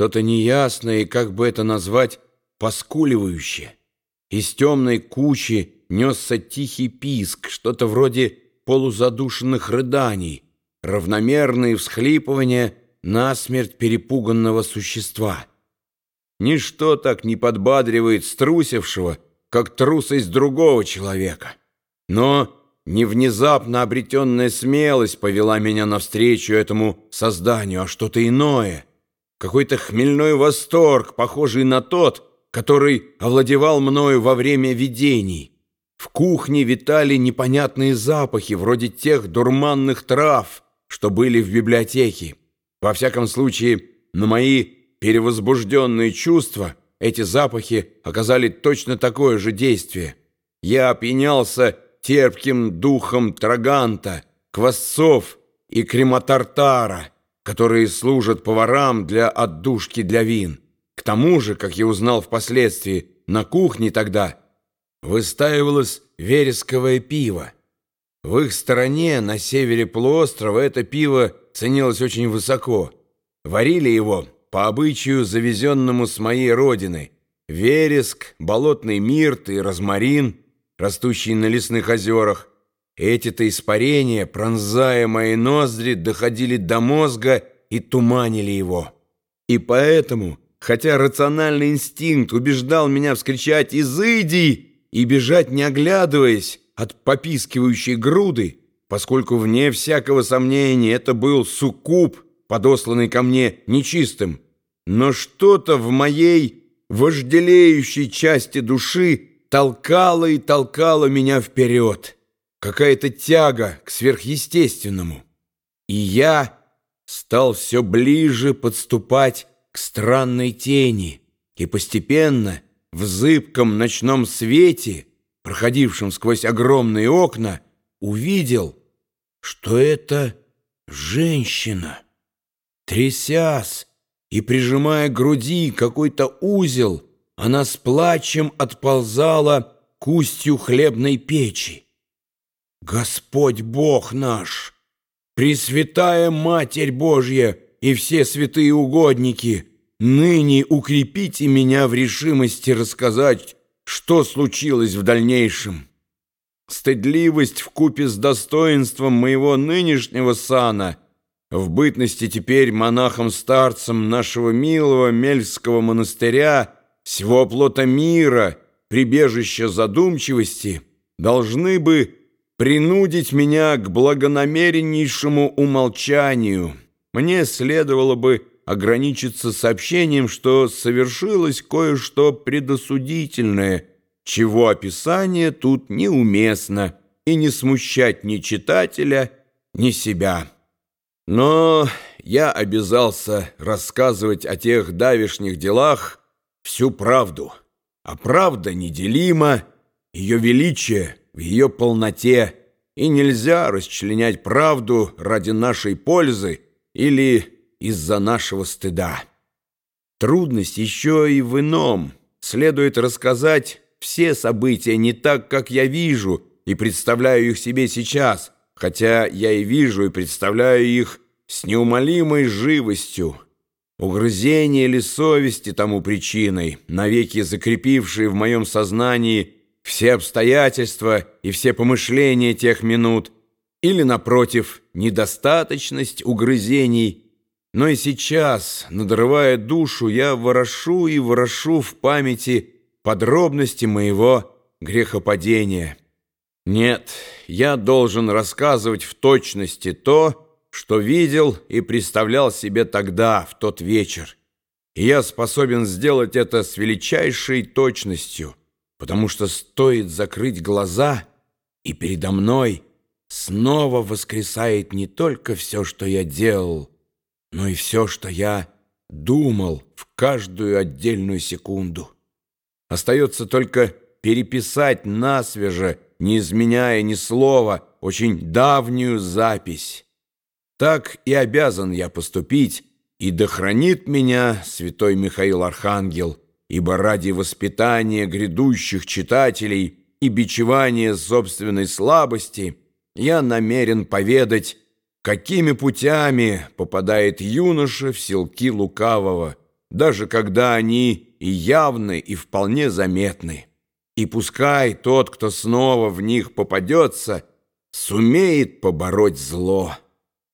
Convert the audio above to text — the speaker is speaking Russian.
что-то неясное и, как бы это назвать, поскуливающее. Из темной кучи несся тихий писк, что-то вроде полузадушенных рыданий, равномерные всхлипывания насмерть перепуганного существа. Ничто так не подбадривает струсившего, как трусость другого человека. Но не внезапно обретенная смелость повела меня навстречу этому созданию, а что-то иное. Какой-то хмельной восторг, похожий на тот, который овладевал мною во время видений. В кухне витали непонятные запахи, вроде тех дурманных трав, что были в библиотеке. Во всяком случае, на мои перевозбужденные чувства эти запахи оказали точно такое же действие. Я опьянялся терпким духом траганта, квасцов и крематартара, которые служат поварам для отдушки для вин. К тому же, как я узнал впоследствии, на кухне тогда выстаивалось вересковое пиво. В их стороне, на севере полуострова, это пиво ценилось очень высоко. Варили его по обычаю, завезенному с моей родины. Вереск, болотный мирт и розмарин, растущий на лесных озерах. Эти-то испарения, пронзая мои ноздри, доходили до мозга и туманили его. И поэтому, хотя рациональный инстинкт убеждал меня вскричать «Изыди!» и бежать, не оглядываясь, от попискивающей груды, поскольку, вне всякого сомнения, это был суккуб, подосланный ко мне нечистым. Но что-то в моей вожделеющей части души толкало и толкало меня вперед. Какая-то тяга к сверхъестественному. И я стал все ближе подступать к странной тени, и постепенно, в зыбком ночном свете, проходившем сквозь огромные окна, увидел, что это женщина. Трясясь и прижимая к груди какой-то узел, она с плачем отползала к устью хлебной печи. Господь Бог наш, Пресвятая Матерь Божья и все святые угодники, ныне укрепите меня в решимости рассказать, что случилось в дальнейшем. Стыдливость в купе с достоинством моего нынешнего сана, в бытности теперь монахом-старцем нашего милого Мельского монастыря, всего плота мира, прибежища задумчивости, должны бы принудить меня к благонамереннейшему умолчанию. Мне следовало бы ограничиться сообщением, что совершилось кое-что предосудительное, чего описание тут неуместно, и не смущать ни читателя, ни себя. Но я обязался рассказывать о тех давешних делах всю правду, а правда неделима, ее величие — в ее полноте, и нельзя расчленять правду ради нашей пользы или из-за нашего стыда. Трудность еще и в ином. Следует рассказать все события не так, как я вижу и представляю их себе сейчас, хотя я и вижу и представляю их с неумолимой живостью. Угрызение или совести тому причиной, навеки закрепившие в моем сознании все обстоятельства и все помышления тех минут, или, напротив, недостаточность угрызений. Но и сейчас, надрывая душу, я ворошу и ворошу в памяти подробности моего грехопадения. Нет, я должен рассказывать в точности то, что видел и представлял себе тогда, в тот вечер. И я способен сделать это с величайшей точностью потому что стоит закрыть глаза, и передо мной снова воскресает не только все, что я делал, но и все, что я думал в каждую отдельную секунду. Остается только переписать насвеже, не изменяя ни слова, очень давнюю запись. Так и обязан я поступить, и дохранит меня святой Михаил Архангел, ибо ради воспитания грядущих читателей и бичевания собственной слабости я намерен поведать, какими путями попадает юноша в селки лукавого, даже когда они и явны, и вполне заметны. И пускай тот, кто снова в них попадется, сумеет побороть зло».